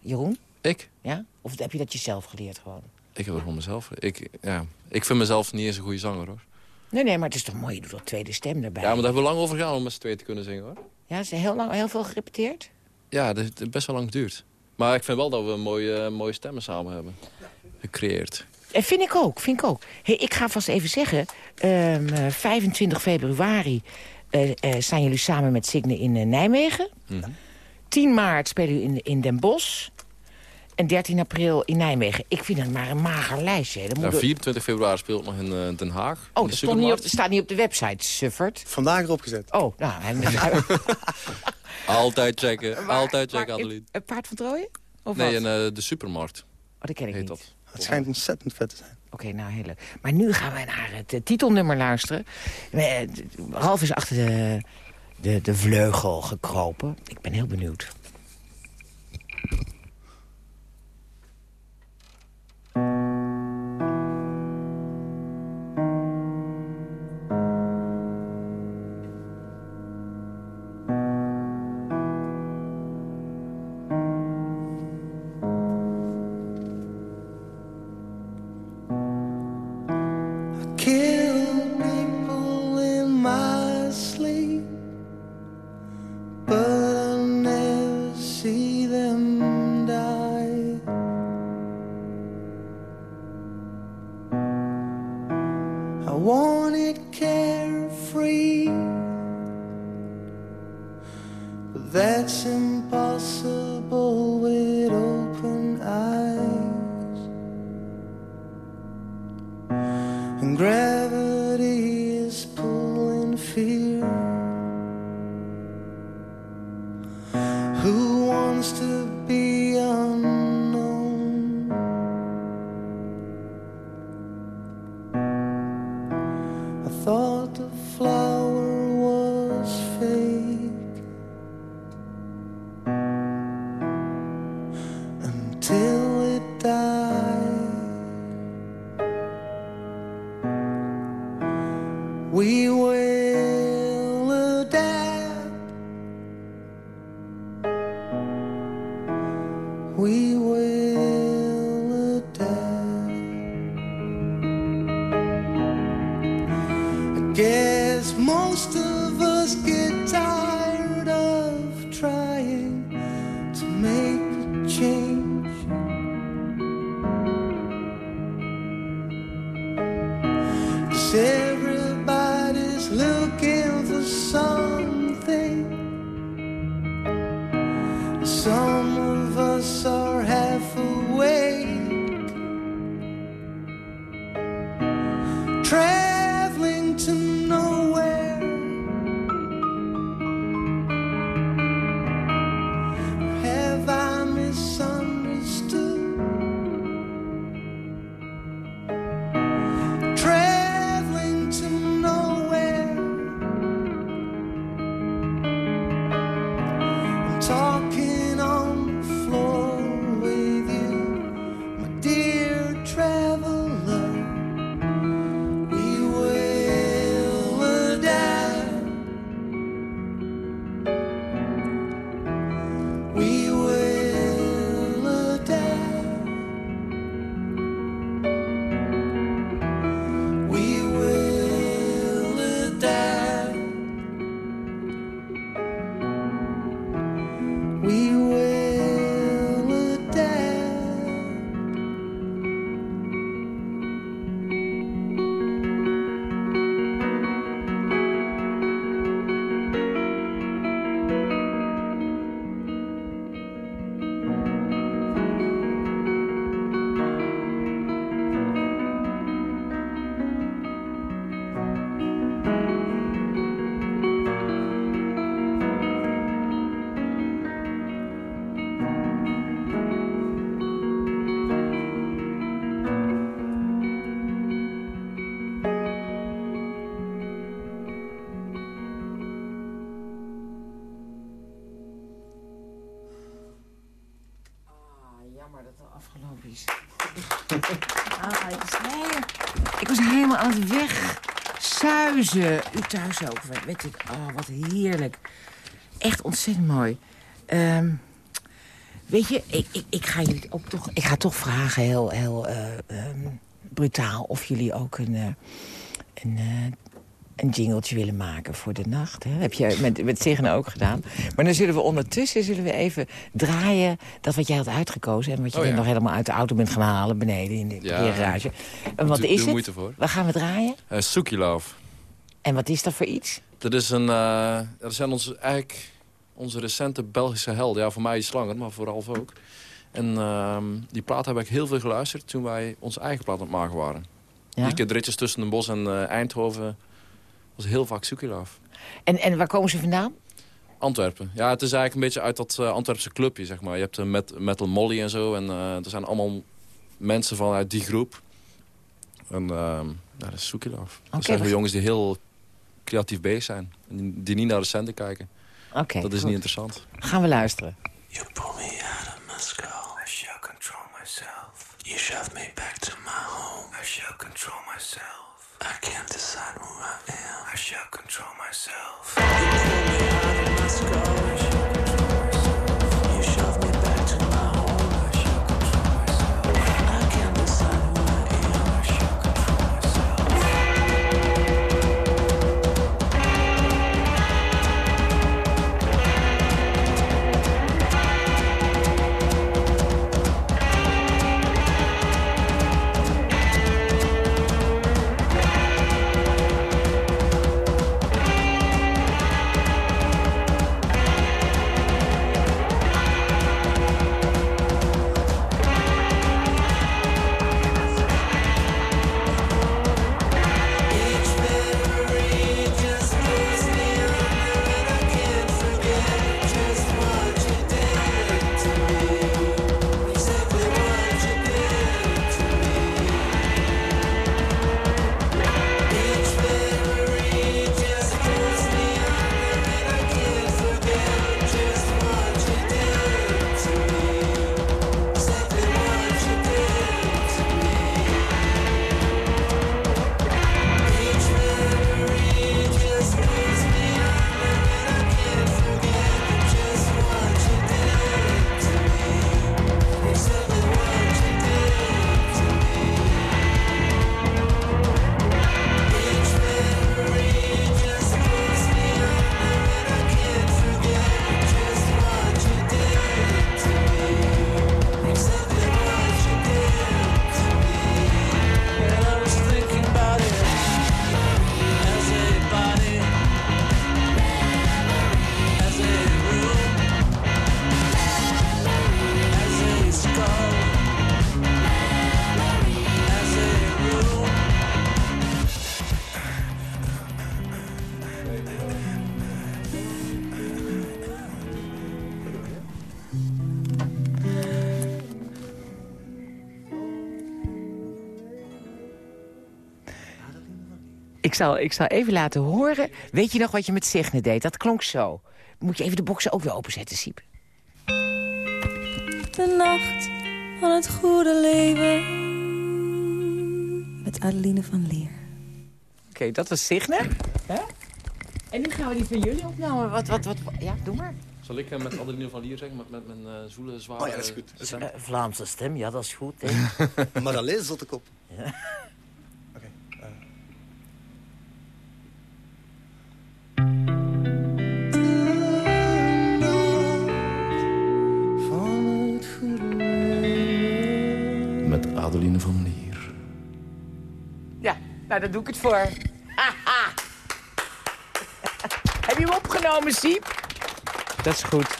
Jeroen? Ik? Ja? Of heb je dat jezelf geleerd gewoon? Ik heb het van mezelf. Ik, ja, ik vind mezelf niet eens een goede zanger, hoor. Nee, nee, maar het is toch mooi. Je doet toch tweede stem erbij? Ja, maar daar hebben we lang over gedaan om met z'n tweeën te kunnen zingen, hoor. Ja, is heel, lang, heel veel gerepeteerd? Ja, dat heeft best wel lang geduurd. Maar ik vind wel dat we mooie, mooie stemmen samen hebben gecreëerd. Eh, vind ik ook, vind ik ook. Hey, ik ga vast even zeggen, ehm, eh, 25 februari eh, eh, staan jullie samen met Signe in eh, Nijmegen. 10 maart spelen jullie in, in Den Bosch. En 13 april in Nijmegen. Ik vind het maar een mager lijstje. Dan moet er- 24 februari speelt nog in eh, Den Haag. Oh, de dat stond niet op, Supermarkt. staat niet op de website, Suffert. Vandaag erop gezet. Oh, nou... Altijd checken, Maar- altijd checken, in- Adeline. Een paard van Trooien? Of Nee, wat? in eh, de supermarkt Oh, dat ken ik heet niet. dat. Het schijnt ontzettend vet te zijn. Oké, nou heel leuk. Maar nu gaan wij naar het eh, titelnummer luisteren. Eh, Ralf is achter de, de, de vleugel gekropen. Ik ben heel benieuwd. Guess most of us get tired U thuis ook, weet- weet ik. Oh, wat heerlijk. Echt ontzettend mooi. Ehm, weet je, ik, ik, ik, ga jullie ook toch, ik ga toch vragen, heel, heel eh, ehm, brutaal... of jullie ook een, eh, een, eh, een jingletje willen maken voor de nacht. Hè? Heb je met, met Signe ook gedaan. Maar dan zullen we ondertussen zullen we even draaien... dat wat jij had uitgekozen... en wat je Oh, ja. nog helemaal uit de auto bent gaan halen... beneden in de Ja. En wat is het? moeite voor. Waar gaan we draaien? Uh, Suki Love. En wat is dat voor iets? Dat is een, eh, dat zijn onze, eigenlijk onze recente Belgische helden. Ja, voor mij iets langer, maar voor Ralf ook. En ehm, die plaat heb ik heel veel geluisterd toen wij onze eigen plaat aan het maken waren. Ja? Die keer de ritjes tussen Den Bosch en eh, Eindhoven was heel vaak Suki Love. En, en waar komen ze vandaan? Antwerpen. Ja, het is eigenlijk een beetje uit dat eh, Antwerpse clubje, zeg maar. Je hebt uh, met, Metal Molly en zo. En er zijn allemaal mensen vanuit die groep. En ehm ja, dat is Suki Love. Oké, dat zijn we- jongens die heel creatief bezig zijn. En die, niet naar de centen kijken. Oké, dat is goed. niet interessant. Gaan we luisteren. You pull me out of my skull. I shall control myself. You shove me back to my home. I shall control myself. I can't decide who I am. I shall control myself. You pull me out of my skull. Ik zal, ik zal even laten horen. Weet je nog wat je met Signe deed? Dat klonk zo. Moet je even de boxen ook weer openzetten, Siep? De nacht van het goede leven. Met Adeline van Leer. Oké, dat was Signe. Hè? En nu gaan we die van jullie opnemen. Wat, wat, wat, ja, doe maar. Zal ik eh, met Adeline van Lier zeggen, met, met mijn eh zwoele, zware... Oh ja, dat is goed. stem? Eh, Vlaamse stem, ja, dat is goed. Hè? Maar alleen zat ik op. nou, daar doe ik het voor. Heb je hem opgenomen, Siep? Dat is goed.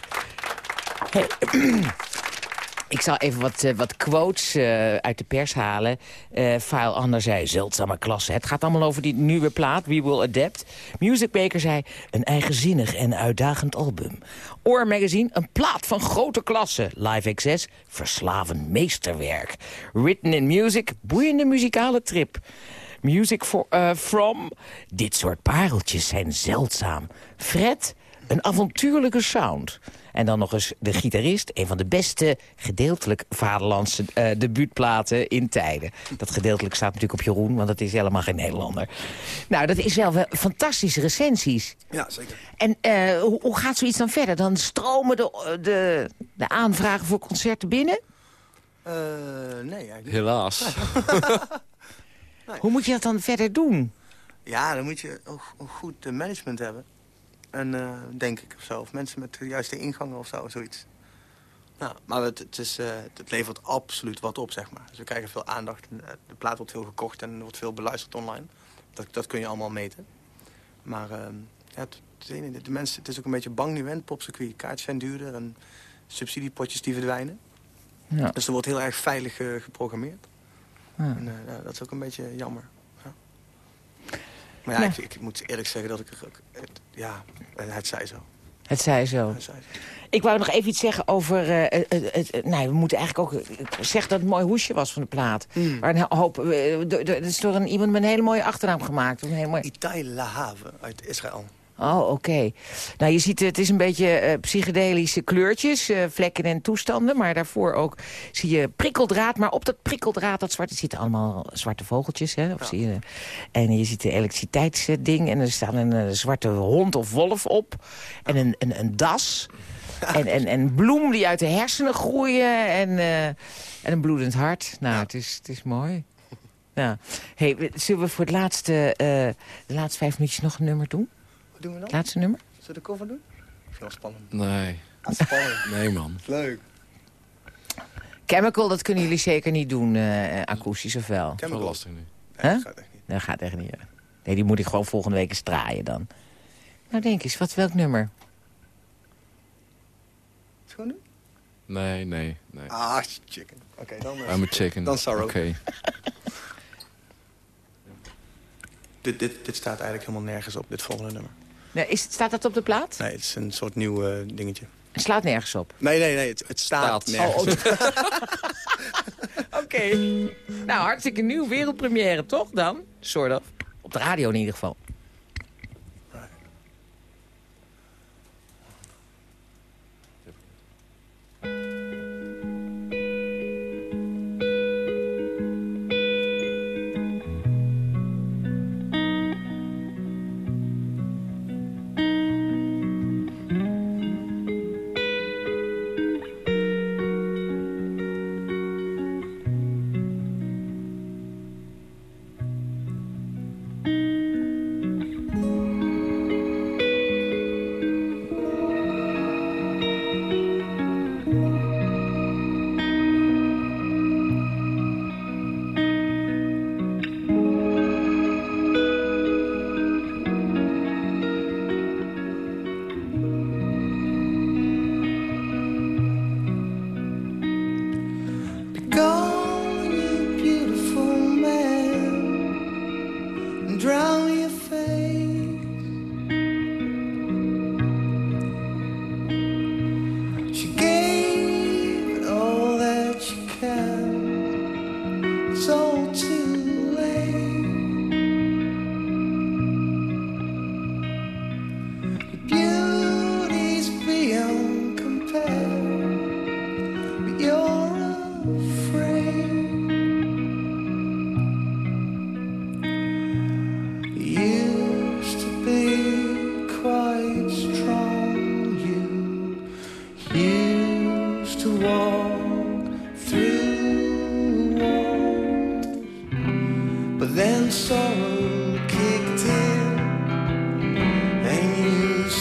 Ik zal even wat, eh, wat quotes eh, uit de pers halen. Eh File Ander zei, zeldzame klasse. Het gaat allemaal over die nieuwe plaat, We Will Adapt. Music Maker zei, een eigenzinnig en uitdagend album. Oor Magazine, een plaat van grote klasse. Live Access, verslavend meesterwerk. Written in Music, boeiende muzikale trip. Music for, eh, from, dit soort pareltjes zijn zeldzaam. Fred, Een avontuurlijke sound. En dan nog eens de gitarist. Een van de beste gedeeltelijk vaderlandse uh, debuutplaten in tijden. Dat gedeeltelijk staat natuurlijk op Jeroen, want dat is helemaal geen Nederlander. Nou, dat is wel, wel fantastische recensies. Ja, zeker. En uh, hoe, hoe, gaat zoiets dan verder? Dan stromen de, de, de aanvragen voor concerten binnen? Uh, nee, eigenlijk Helaas. nee. Hoe moet je dat dan verder doen? Ja, dan moet je een goed management hebben. En uh, denk ik of zo. Of mensen met de juiste ingangen of zo, zoiets. Nou, maar het, het, is, uh, het levert absoluut wat op, zeg maar. Dus we krijgen veel aandacht. En, uh, de plaat wordt veel gekocht en er wordt veel beluisterd online. Dat, dat kun je allemaal meten. Maar ehm, ja, het, het, de mensen, het is ook een beetje bang nu, hè, het popcircuit. Kaartjes zijn duurder en subsidiepotjes die verdwijnen. Ja. Dus er wordt heel erg veilig geprogrammeerd. En ja, dat is ook een beetje jammer. Maar ja, ik, ik, moet eerlijk zeggen dat ik... Het, ja, het zij zo. Het zij zo. Het zij zo. Ik wou nog even iets zeggen over... Uh, het, het, nee, we moeten eigenlijk ook zeggen dat het een mooi hoesje was van de plaat. Mm. Waar een hoop... Er is door een, iemand met een hele mooie achternaam gemaakt. Een hele mooie... Itai Lahave uit Israël. Oh, oké. Okay. Nou, je ziet, het is een beetje uh, psychedelische kleurtjes, uh, vlekken en toestanden. Maar daarvoor ook zie je prikkeldraad. Maar op dat prikkeldraad, dat zwarte, zitten allemaal zwarte vogeltjes. Hè? Of ja. zie je, en je ziet de elektriciteitsding. En er staat een, een zwarte hond of wolf op. En een, een, een das. En, en, en bloem die uit de hersenen groeien. En, uh, en een bloedend hart. Nou, ja. het, is, het is mooi. Ja. Hey, zullen we voor het laatste, de laatste vijf minuutjes nog een nummer doen? Doen we dan? Laatste nummer? Zullen we de cover doen? Veel spannend. Nee. Spannend. nee, man. Leuk. Chemical, dat kunnen jullie zeker niet doen, uh, akoestisch of wel? Dat is wel lastig nu. Nee, huh? dat gaat echt niet. Dat gaat echt niet. Nee, die moet ik gewoon volgende week eens draaien dan. Nou, denk eens, wat, welk nummer? Gewoon doen? Nee, nee, nee. Ah, chicken. Oké, okay, dan... I'm a chicken. Dan sorrow. Oké. Okay. dit, dit, dit staat eigenlijk helemaal nergens op, dit volgende nummer. Nee, is, staat dat op de plaat? Nee, het is een soort nieuw uh, dingetje. Het slaat nergens op? Nee, nee, nee, het, het staat, staat, nergens oh, Oké. okay. Nou, hartstikke nieuw. Wereldpremière, toch dan? Soort of. Op de radio in ieder geval. That's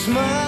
when the light